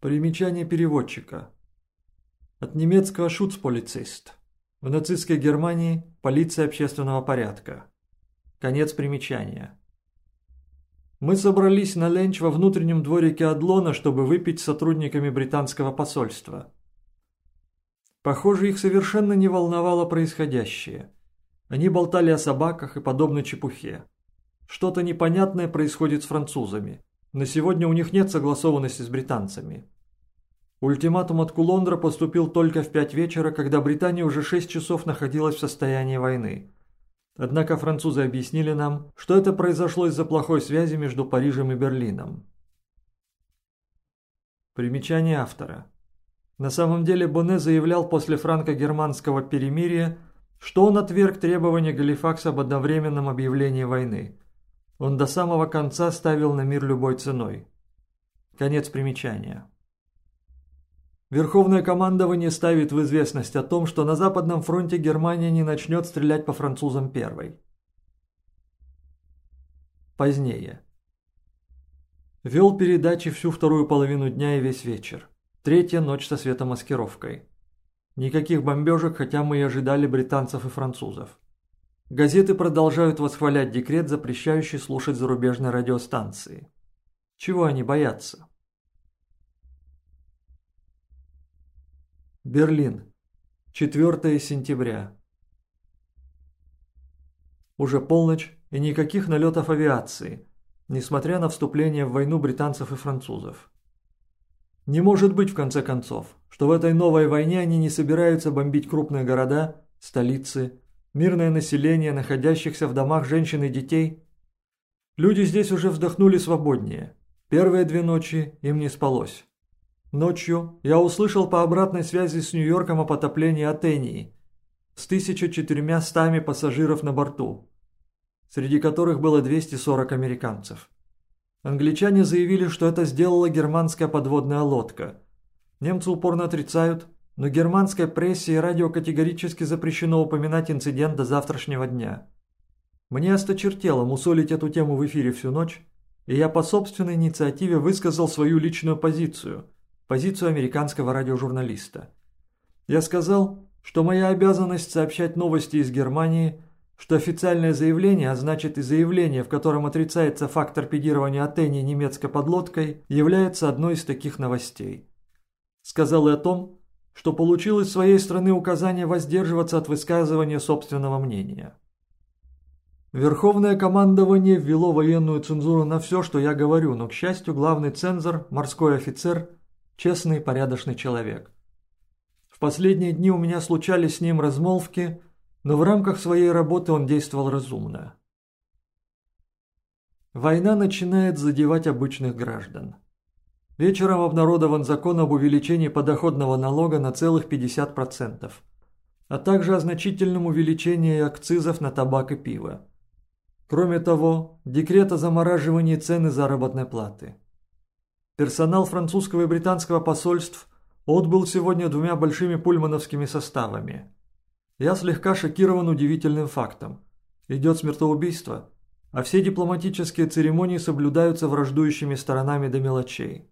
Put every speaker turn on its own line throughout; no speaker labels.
Примечание переводчика. От немецкого «шуцполицист». В нацистской Германии – полиция общественного порядка. Конец примечания. Мы собрались на ленч во внутреннем дворике Адлона, чтобы выпить с сотрудниками британского посольства. Похоже, их совершенно не волновало происходящее. Они болтали о собаках и подобной чепухе. Что-то непонятное происходит с французами. На сегодня у них нет согласованности с британцами. Ультиматум от Кулондра поступил только в пять вечера, когда Британия уже шесть часов находилась в состоянии войны. Однако французы объяснили нам, что это произошло из-за плохой связи между Парижем и Берлином. Примечание автора. На самом деле Боне заявлял после франко-германского перемирия, что он отверг требования Галифакса об одновременном объявлении войны. Он до самого конца ставил на мир любой ценой. Конец примечания. Верховное командование ставит в известность о том, что на Западном фронте Германия не начнет стрелять по французам первой. Позднее. Вел передачи всю вторую половину дня и весь вечер. Третья ночь со светомаскировкой. Никаких бомбежек, хотя мы и ожидали британцев и французов. Газеты продолжают восхвалять декрет, запрещающий слушать зарубежные радиостанции. Чего они боятся? Берлин. 4 сентября. Уже полночь и никаких налетов авиации, несмотря на вступление в войну британцев и французов. Не может быть, в конце концов, что в этой новой войне они не собираются бомбить крупные города, столицы, мирное население, находящихся в домах женщин и детей. Люди здесь уже вздохнули свободнее. Первые две ночи им не спалось. Ночью я услышал по обратной связи с Нью-Йорком о потоплении Атении с 1400 пассажиров на борту, среди которых было 240 американцев. Англичане заявили, что это сделала германская подводная лодка. Немцы упорно отрицают, но германской прессе и радио категорически запрещено упоминать инцидент до завтрашнего дня. Мне осточертело мусолить эту тему в эфире всю ночь, и я по собственной инициативе высказал свою личную позицию – позицию американского радиожурналиста. Я сказал, что моя обязанность сообщать новости из Германии, что официальное заявление, а значит и заявление, в котором отрицается факт торпедирования Атени немецкой подлодкой, является одной из таких новостей. Сказал и о том, что получил из своей страны указание воздерживаться от высказывания собственного мнения. Верховное командование ввело военную цензуру на все, что я говорю, но, к счастью, главный цензор, морской офицер, честный, порядочный человек. В последние дни у меня случались с ним размолвки, но в рамках своей работы он действовал разумно. Война начинает задевать обычных граждан. Вечером обнародован закон об увеличении подоходного налога на целых 50%, а также о значительном увеличении акцизов на табак и пиво. Кроме того, декрет о замораживании цены заработной платы. Персонал французского и британского посольств отбыл сегодня двумя большими пульмановскими составами. Я слегка шокирован удивительным фактом. Идет смертоубийство, а все дипломатические церемонии соблюдаются враждующими сторонами до мелочей.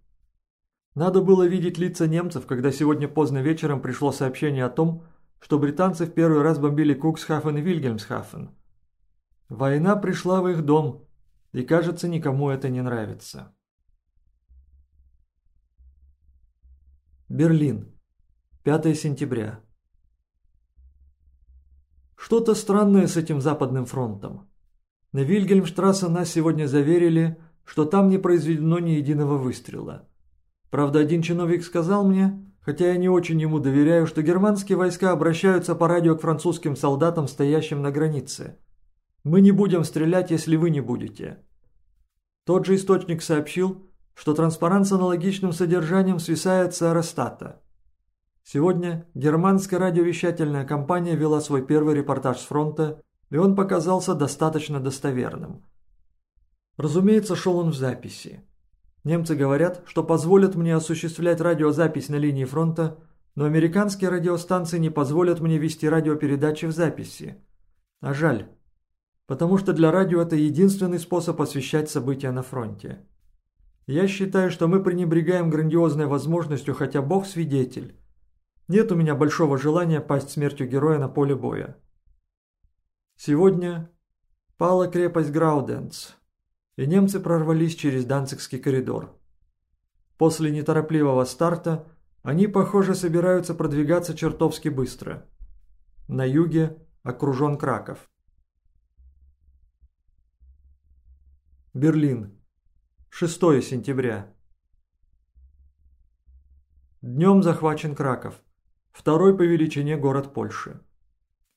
Надо было видеть лица немцев, когда сегодня поздно вечером пришло сообщение о том, что британцы в первый раз бомбили Куксхафен и Вильгельмсхафен. Война пришла в их дом, и кажется, никому это не нравится. Берлин. 5 сентября. Что-то странное с этим Западным фронтом. На Вильгельмштрассе нас сегодня заверили, что там не произведено ни единого выстрела. Правда, один чиновник сказал мне, хотя я не очень ему доверяю, что германские войска обращаются по радио к французским солдатам, стоящим на границе. «Мы не будем стрелять, если вы не будете». Тот же источник сообщил, что транспарант с аналогичным содержанием свисает с аэростата. Сегодня германская радиовещательная компания вела свой первый репортаж с фронта, и он показался достаточно достоверным. Разумеется, шел он в записи. Немцы говорят, что позволят мне осуществлять радиозапись на линии фронта, но американские радиостанции не позволят мне вести радиопередачи в записи. А жаль, потому что для радио это единственный способ освещать события на фронте. Я считаю, что мы пренебрегаем грандиозной возможностью, хотя Бог свидетель. Нет у меня большого желания пасть смертью героя на поле боя. Сегодня пала крепость Грауденц, и немцы прорвались через Данцигский коридор. После неторопливого старта они, похоже, собираются продвигаться чертовски быстро. На юге окружен Краков. Берлин. 6 сентября. Днем захвачен Краков, второй по величине город Польши.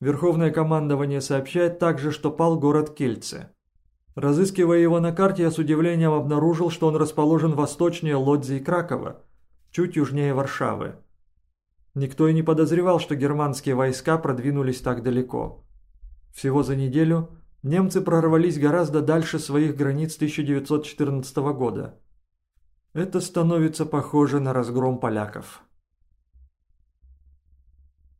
Верховное командование сообщает также, что пал город Кельце. Разыскивая его на карте, я с удивлением обнаружил, что он расположен восточнее Лодзи и Кракова, чуть южнее Варшавы. Никто и не подозревал, что германские войска продвинулись так далеко. Всего за неделю немцы прорвались гораздо дальше своих границ 1914 года. Это становится похоже на разгром поляков.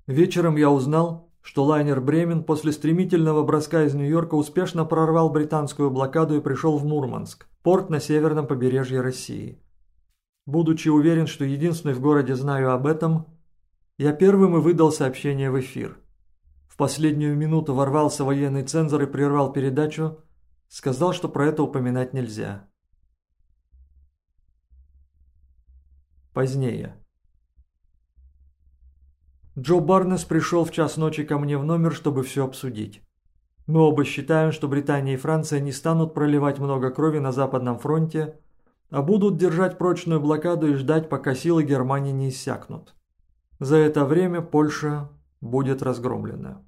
Вечером я узнал, что лайнер «Бремен» после стремительного броска из Нью-Йорка успешно прорвал британскую блокаду и пришел в Мурманск, порт на северном побережье России. Будучи уверен, что единственный в городе знаю об этом, я первым и выдал сообщение в эфир. В последнюю минуту ворвался военный цензор и прервал передачу, сказал, что про это упоминать нельзя. Позднее. Джо Барнес пришел в час ночи ко мне в номер, чтобы все обсудить. Мы оба считаем, что Британия и Франция не станут проливать много крови на Западном фронте, а будут держать прочную блокаду и ждать, пока силы Германии не иссякнут. За это время Польша будет разгромлена.